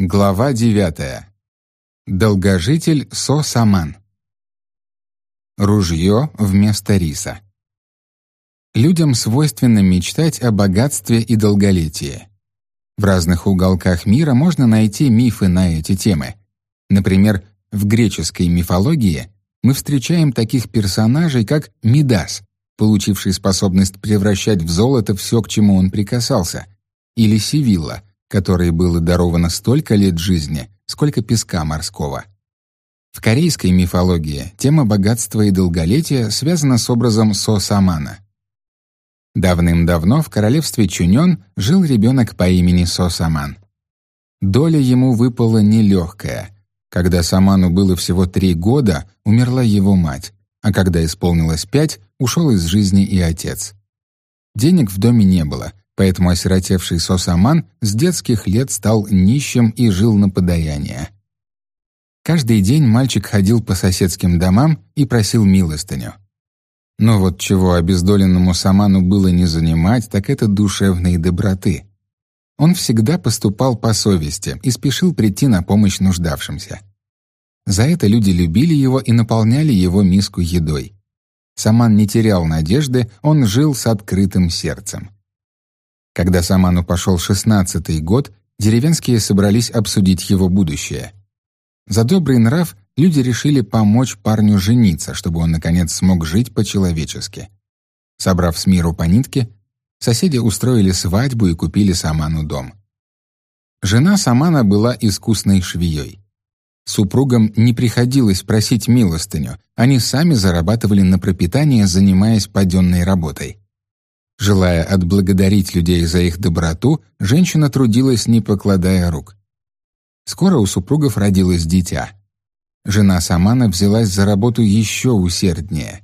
Глава девятая. Долгожитель Со-Саман. Ружье вместо риса. Людям свойственно мечтать о богатстве и долголетии. В разных уголках мира можно найти мифы на эти темы. Например, в греческой мифологии мы встречаем таких персонажей, как Мидас, получивший способность превращать в золото все, к чему он прикасался, или Сивилла — которой было даровано столько лет жизни, сколько песка морского. В корейской мифологии тема богатства и долголетия связана с образом Со-Самана. Давным-давно в королевстве Чуньон жил ребенок по имени Со-Саман. Доля ему выпала нелегкая. Когда Саману было всего три года, умерла его мать, а когда исполнилось пять, ушел из жизни и отец. Денег в доме не было, поэтому осиротевший Сосаман с детских лет стал нищим и жил на подаяние. Каждый день мальчик ходил по соседским домам и просил милостыню. Но вот чего обездоленному Саману было не занимать, так это душевной доброты. Он всегда поступал по совести и спешил прийти на помощь нуждавшимся. За это люди любили его и наполняли его миску едой. Саман не терял надежды, он жил с открытым сердцем. Когда Саману пошел шестнадцатый год, деревенские собрались обсудить его будущее. За добрый нрав люди решили помочь парню жениться, чтобы он, наконец, смог жить по-человечески. Собрав с миру по нитке, соседи устроили свадьбу и купили Саману дом. Жена Самана была искусной швеей. Супругам не приходилось просить милостыню, они сами зарабатывали на пропитание, занимаясь паденной работой. Желая отблагодарить людей за их доброту, женщина трудилась, не покладая рук. Скоро у супругов родилось дитя. Жена Самана взялась за работу еще усерднее.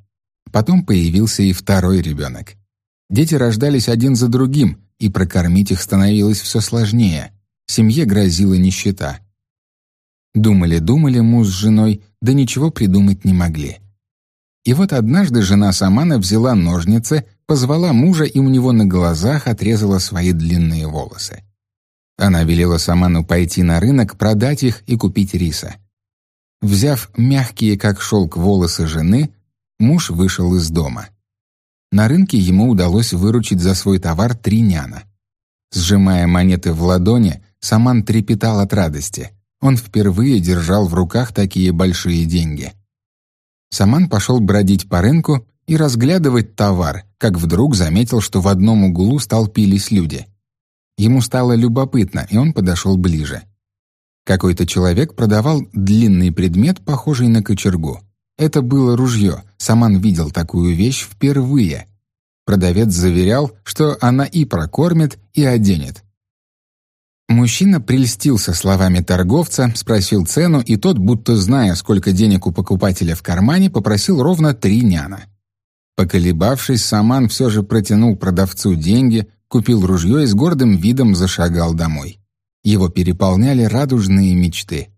Потом появился и второй ребенок. Дети рождались один за другим, и прокормить их становилось все сложнее. Семье грозила нищета. Думали-думали муж с женой, да ничего придумать не могли. И вот однажды жена Самана взяла ножницы, позвала мужа и у него на глазах отрезала свои длинные волосы. Она велела Саману пойти на рынок, продать их и купить риса. Взяв мягкие, как шелк, волосы жены, муж вышел из дома. На рынке ему удалось выручить за свой товар три няна. Сжимая монеты в ладони, Саман трепетал от радости. Он впервые держал в руках такие большие деньги — Саман пошел бродить по рынку и разглядывать товар, как вдруг заметил, что в одном углу столпились люди. Ему стало любопытно, и он подошел ближе. Какой-то человек продавал длинный предмет, похожий на кочергу. Это было ружье, Саман видел такую вещь впервые. Продавец заверял, что она и прокормит, и оденет. Мужчина прельстился словами торговца, спросил цену, и тот, будто зная, сколько денег у покупателя в кармане, попросил ровно три няна. Поколебавшись, Саман все же протянул продавцу деньги, купил ружье и с гордым видом зашагал домой. Его переполняли радужные мечты.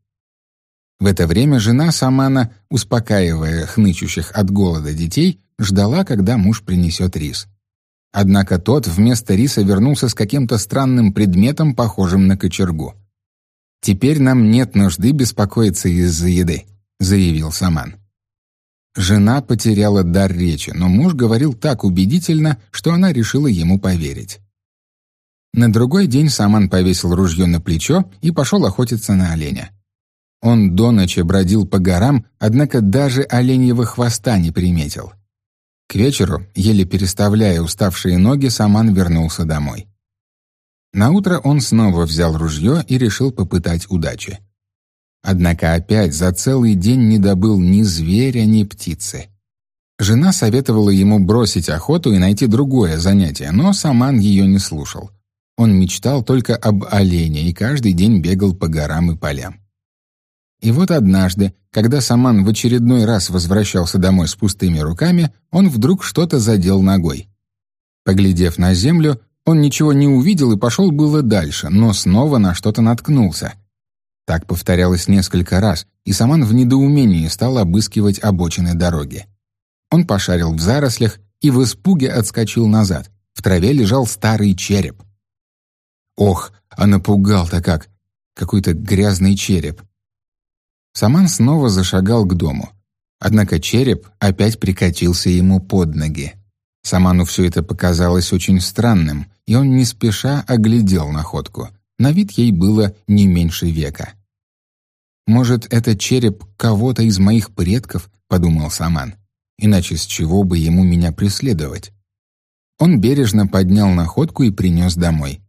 В это время жена Самана, успокаивая хнычущих от голода детей, ждала, когда муж принесет рис. Однако тот вместо риса вернулся с каким-то странным предметом, похожим на кочергу. «Теперь нам нет нужды беспокоиться из-за еды», — заявил Саман. Жена потеряла дар речи, но муж говорил так убедительно, что она решила ему поверить. На другой день Саман повесил ружье на плечо и пошел охотиться на оленя. Он до ночи бродил по горам, однако даже оленьего хвоста не приметил. К вечеру, еле переставляя уставшие ноги, Саман вернулся домой. Наутро он снова взял ружье и решил попытать удачи. Однако опять за целый день не добыл ни зверя, ни птицы. Жена советовала ему бросить охоту и найти другое занятие, но Саман ее не слушал. Он мечтал только об олене и каждый день бегал по горам и полям. И вот однажды, когда Саман в очередной раз возвращался домой с пустыми руками, он вдруг что-то задел ногой. Поглядев на землю, он ничего не увидел и пошел было дальше, но снова на что-то наткнулся. Так повторялось несколько раз, и Саман в недоумении стал обыскивать обочины дороги. Он пошарил в зарослях и в испуге отскочил назад. В траве лежал старый череп. Ох, а напугал-то как! какой-то грязный череп. Саман снова зашагал к дому. Однако череп опять прикатился ему под ноги. Саману все это показалось очень странным, и он не спеша оглядел находку. На вид ей было не меньше века. «Может, это череп кого-то из моих предков?» — подумал Саман. «Иначе с чего бы ему меня преследовать?» Он бережно поднял находку и принес домой.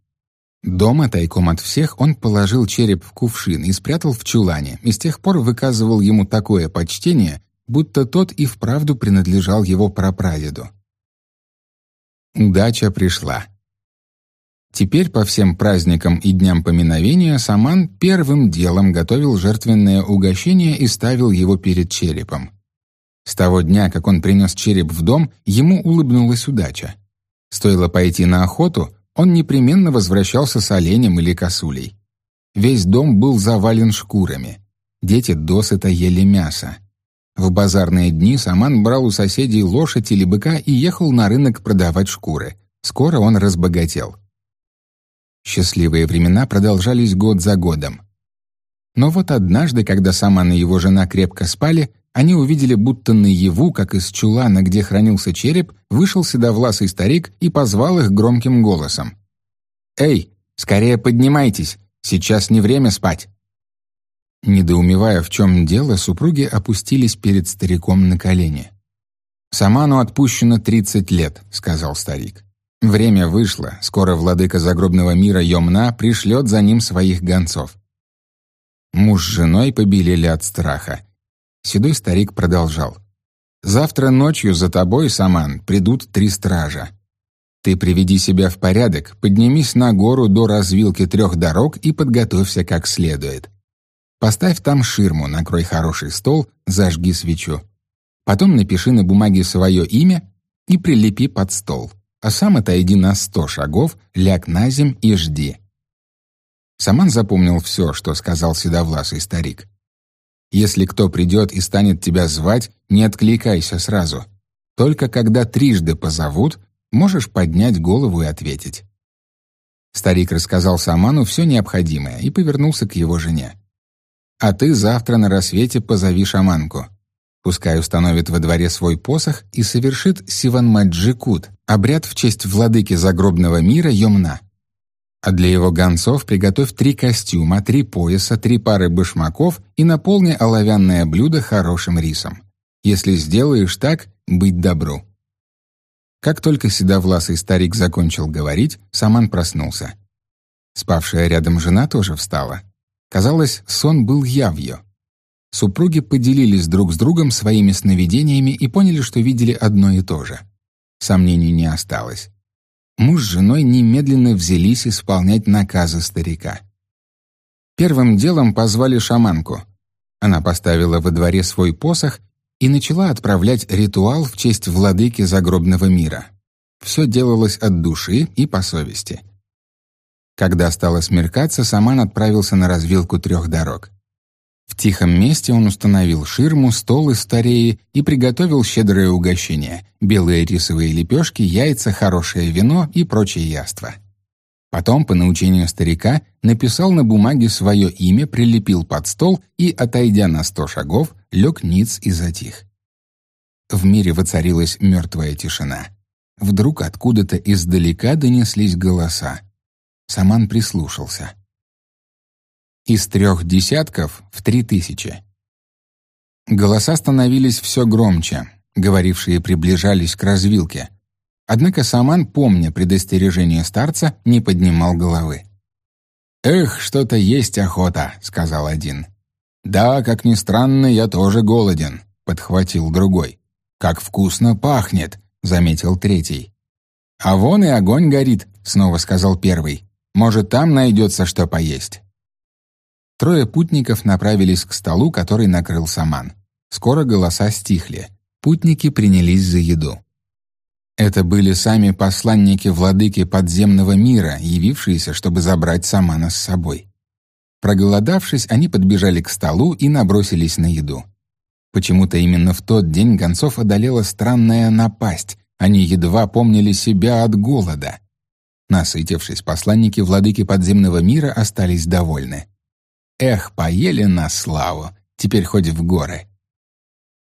Дома, тайком от всех, он положил череп в кувшин и спрятал в чулане, и с тех пор выказывал ему такое почтение, будто тот и вправду принадлежал его прапрадеду. Удача пришла. Теперь по всем праздникам и дням поминовения Саман первым делом готовил жертвенное угощение и ставил его перед черепом. С того дня, как он принес череп в дом, ему улыбнулась удача. Стоило пойти на охоту, он непременно возвращался с оленем или косулей. Весь дом был завален шкурами. Дети досыта ели мясо. В базарные дни Саман брал у соседей лошадь или быка и ехал на рынок продавать шкуры. Скоро он разбогател. Счастливые времена продолжались год за годом. Но вот однажды, когда Саман и его жена крепко спали, они увидели, будто наяву, как из чулана, где хранился череп, вышел седовласый старик и позвал их громким голосом. «Эй, скорее поднимайтесь, сейчас не время спать!» Недоумевая, в чем дело, супруги опустились перед стариком на колени. «Саману отпущено тридцать лет», — сказал старик. «Время вышло, скоро владыка загробного мира Йомна пришлет за ним своих гонцов». Муж с женой побелели от страха. Седой старик продолжал. «Завтра ночью за тобой, Саман, придут три стража. Ты приведи себя в порядок, поднимись на гору до развилки трех дорог и подготовься как следует. Поставь там ширму, накрой хороший стол, зажги свечу. Потом напиши на бумаге свое имя и прилепи под стол. А сам отойди на сто шагов, ляг на земь и жди». Саман запомнил все, что сказал седовласый старик. Если кто придет и станет тебя звать, не откликайся сразу. Только когда трижды позовут, можешь поднять голову и ответить». Старик рассказал Саману все необходимое и повернулся к его жене. «А ты завтра на рассвете позови шаманку. Пускай установит во дворе свой посох и совершит Сиванмаджикут, обряд в честь владыки загробного мира Йомна. А для его гонцов приготовь три костюма, три пояса, три пары башмаков и наполни оловянное блюдо хорошим рисом. Если сделаешь так, быть добру». Как только седовласый старик закончил говорить, Саман проснулся. Спавшая рядом жена тоже встала. Казалось, сон был явью. Супруги поделились друг с другом своими сновидениями и поняли, что видели одно и то же. Сомнений не осталось. Муж с женой немедленно взялись исполнять наказы старика. Первым делом позвали шаманку. Она поставила во дворе свой посох и начала отправлять ритуал в честь владыки загробного мира. Все делалось от души и по совести. Когда стало смеркаться, Саман отправился на развилку трех дорог. В тихом месте он установил ширму, стол из стареи и приготовил щедрое угощение — белые рисовые лепешки, яйца, хорошее вино и прочие яства. Потом, по научению старика, написал на бумаге свое имя, прилепил под стол и, отойдя на сто шагов, лег ниц и затих. В мире воцарилась мертвая тишина. Вдруг откуда-то издалека донеслись голоса. Саман прислушался. Из трех десятков в три тысячи. Голоса становились все громче, говорившие приближались к развилке. Однако Саман, помня предостережение старца, не поднимал головы. «Эх, что-то есть охота», — сказал один. «Да, как ни странно, я тоже голоден», — подхватил другой. «Как вкусно пахнет», — заметил третий. «А вон и огонь горит», — снова сказал первый. «Может, там найдется что поесть». Трое путников направились к столу, который накрыл саман. Скоро голоса стихли. Путники принялись за еду. Это были сами посланники владыки подземного мира, явившиеся, чтобы забрать самана с собой. Проголодавшись, они подбежали к столу и набросились на еду. Почему-то именно в тот день гонцов одолела странная напасть. Они едва помнили себя от голода. Насытившись, посланники владыки подземного мира остались довольны. Эх, поели на славу, теперь хоть в горы.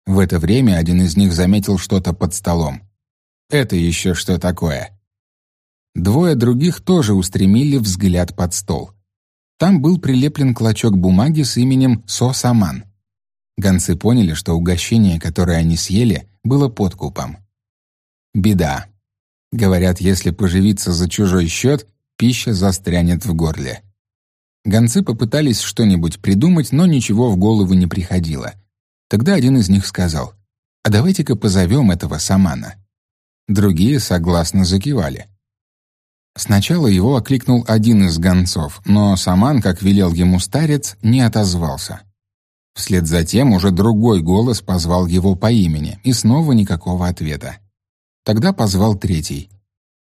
В это время один из них заметил что-то под столом. Это еще что такое? Двое других тоже устремили взгляд под стол. Там был прилеплен клочок бумаги с именем Со-Саман. Гонцы поняли, что угощение, которое они съели, было подкупом. Беда. Говорят, если поживиться за чужой счет, пища застрянет в горле. Гонцы попытались что-нибудь придумать, но ничего в голову не приходило. Тогда один из них сказал, «А давайте-ка позовем этого Самана». Другие согласно закивали. Сначала его окликнул один из гонцов, но Саман, как велел ему старец, не отозвался. Вслед за тем уже другой голос позвал его по имени, и снова никакого ответа. Тогда позвал третий.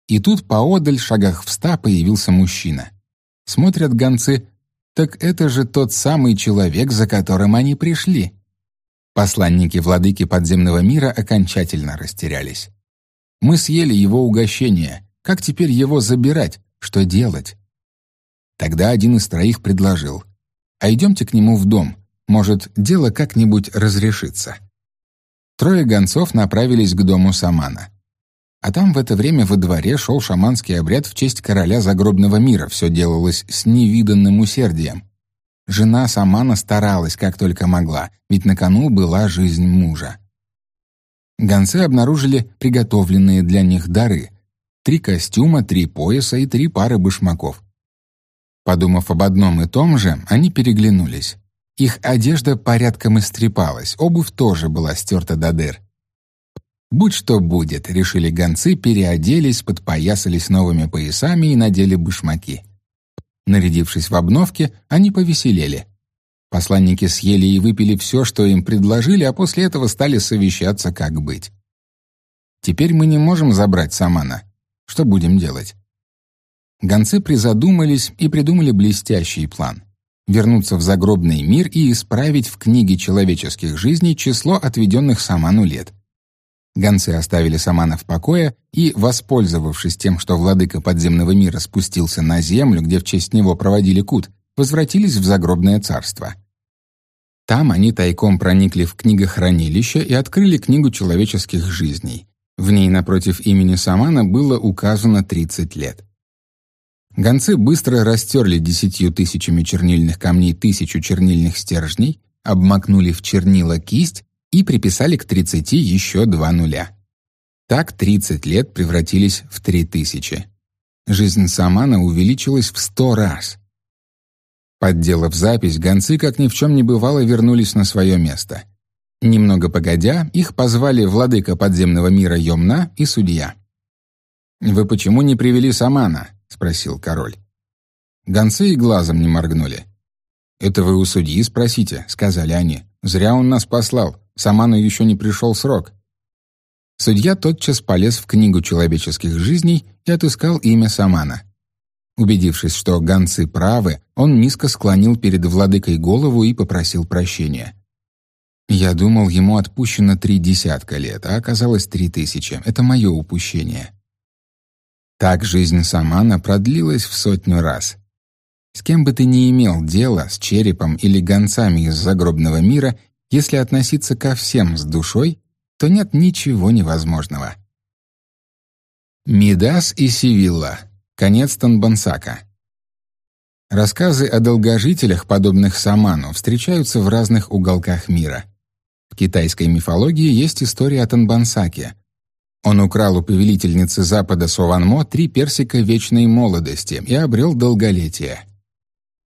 И тут поодаль, шагах в ста, появился мужчина. Смотрят гонцы, так это же тот самый человек, за которым они пришли. Посланники владыки подземного мира окончательно растерялись. Мы съели его угощение. Как теперь его забирать? Что делать? Тогда один из троих предложил. «А идемте к нему в дом. Может, дело как-нибудь разрешится». Трое гонцов направились к дому Самана. А там в это время во дворе шел шаманский обряд в честь короля загробного мира. Все делалось с невиданным усердием. Жена Самана старалась как только могла, ведь на кону была жизнь мужа. Гонцы обнаружили приготовленные для них дары — три костюма, три пояса и три пары башмаков. Подумав об одном и том же, они переглянулись. Их одежда порядком истрепалась, обувь тоже была стерта до дыр. «Будь что будет», — решили гонцы, переоделись, подпоясались новыми поясами и надели башмаки. Нарядившись в обновке, они повеселели. Посланники съели и выпили все, что им предложили, а после этого стали совещаться, как быть. «Теперь мы не можем забрать Самана. Что будем делать?» Гонцы призадумались и придумали блестящий план — вернуться в загробный мир и исправить в книге человеческих жизней число отведенных Саману лет — Гонцы оставили Самана в покое и, воспользовавшись тем, что владыка подземного мира спустился на землю, где в честь него проводили кут, возвратились в загробное царство. Там они тайком проникли в книгохранилище и открыли книгу человеческих жизней. В ней напротив имени Самана было указано 30 лет. Гонцы быстро растерли десятью тысячами чернильных камней тысячу чернильных стержней, обмакнули в чернила кисть и приписали к 30 еще два нуля. Так 30 лет превратились в 3000. Жизнь Самана увеличилась в 100 раз. Подделав запись, гонцы, как ни в чем не бывало, вернулись на свое место. Немного погодя, их позвали владыка подземного мира Йомна и судья. «Вы почему не привели Самана?» — спросил король. Гонцы и глазом не моргнули. «Это вы у судьи спросите», — сказали они. «Зря он нас послал. Саману еще не пришел срок. Судья тотчас полез в книгу человеческих жизней и отыскал имя Самана. Убедившись, что гонцы правы, он низко склонил перед владыкой голову и попросил прощения. «Я думал, ему отпущено три десятка лет, а оказалось три тысячи. Это мое упущение». Так жизнь Самана продлилась в сотню раз. С кем бы ты ни имел дело, с черепом или гонцами из загробного мира, если относиться ко всем с душой, то нет ничего невозможного. Мидас и Сивилла. Конец Танбансака. Рассказы о долгожителях, подобных Саману, встречаются в разных уголках мира. В китайской мифологии есть история о Танбансаке. Он украл у повелительницы Запада Сованмо три персика вечной молодости и обрел долголетие.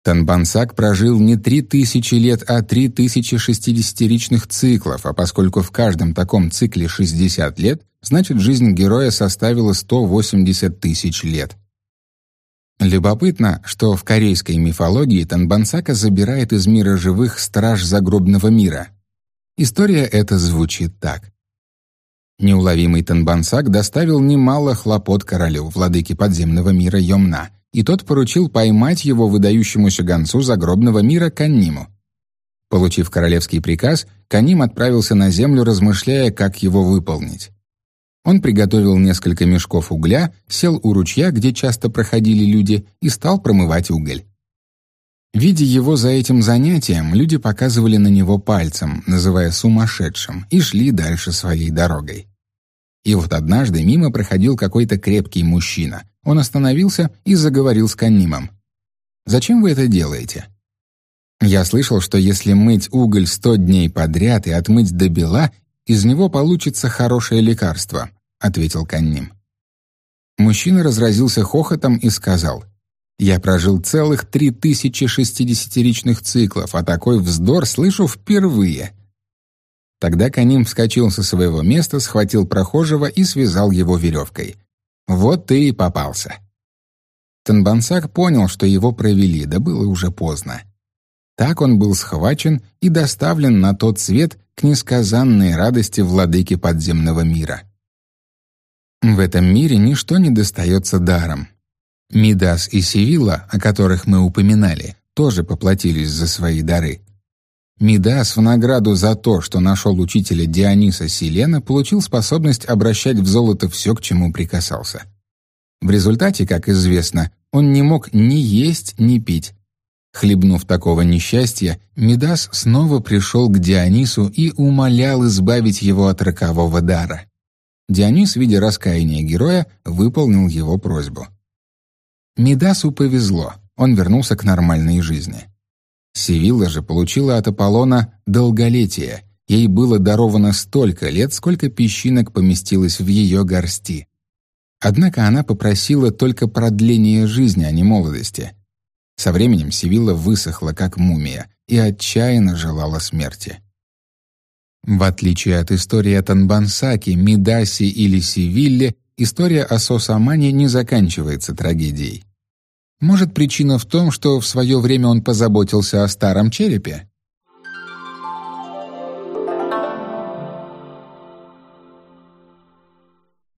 Танбансак прожил не три тысячи лет, а три тысячи шестидесятиричных циклов, а поскольку в каждом таком цикле 60 лет, значит, жизнь героя составила 180 тысяч лет. Любопытно, что в корейской мифологии Танбансака забирает из мира живых страж загробного мира. История эта звучит так. Неуловимый Танбансак доставил немало хлопот королю, владыке подземного мира Йомна — и тот поручил поймать его выдающемуся гонцу загробного мира Канниму. Получив королевский приказ, Каним отправился на землю, размышляя, как его выполнить. Он приготовил несколько мешков угля, сел у ручья, где часто проходили люди, и стал промывать уголь. Видя его за этим занятием, люди показывали на него пальцем, называя сумасшедшим, и шли дальше своей дорогой. И вот однажды мимо проходил какой-то крепкий мужчина. Он остановился и заговорил с Каннимом. «Зачем вы это делаете?» «Я слышал, что если мыть уголь сто дней подряд и отмыть до бела, из него получится хорошее лекарство», — ответил Канним. Мужчина разразился хохотом и сказал, «Я прожил целых три тысячи шестидесятиричных циклов, а такой вздор слышу впервые». Тогда Каним вскочил со своего места, схватил прохожего и связал его веревкой. «Вот ты и попался». Танбансак понял, что его провели, да было уже поздно. Так он был схвачен и доставлен на тот свет к несказанной радости владыки подземного мира. В этом мире ничто не достается даром. Мидас и Севила, о которых мы упоминали, тоже поплатились за свои дары. Мидас в награду за то, что нашел учителя Диониса Селена, получил способность обращать в золото все, к чему прикасался. В результате, как известно, он не мог ни есть, ни пить. Хлебнув такого несчастья, Мидас снова пришел к Дионису и умолял избавить его от рокового дара. Дионис, видя раскаяние героя, выполнил его просьбу. Мидасу повезло, он вернулся к нормальной жизни. Севилла же получила от Аполлона долголетие, ей было даровано столько лет, сколько песчинок поместилось в ее горсти. Однако она попросила только продления жизни, а не молодости. Со временем Севилла высохла, как мумия, и отчаянно желала смерти. В отличие от истории о Танбансаке, Мидаси или Севилле, история о Сосамане не заканчивается трагедией. Может, причина в том, что в свое время он позаботился о старом черепе?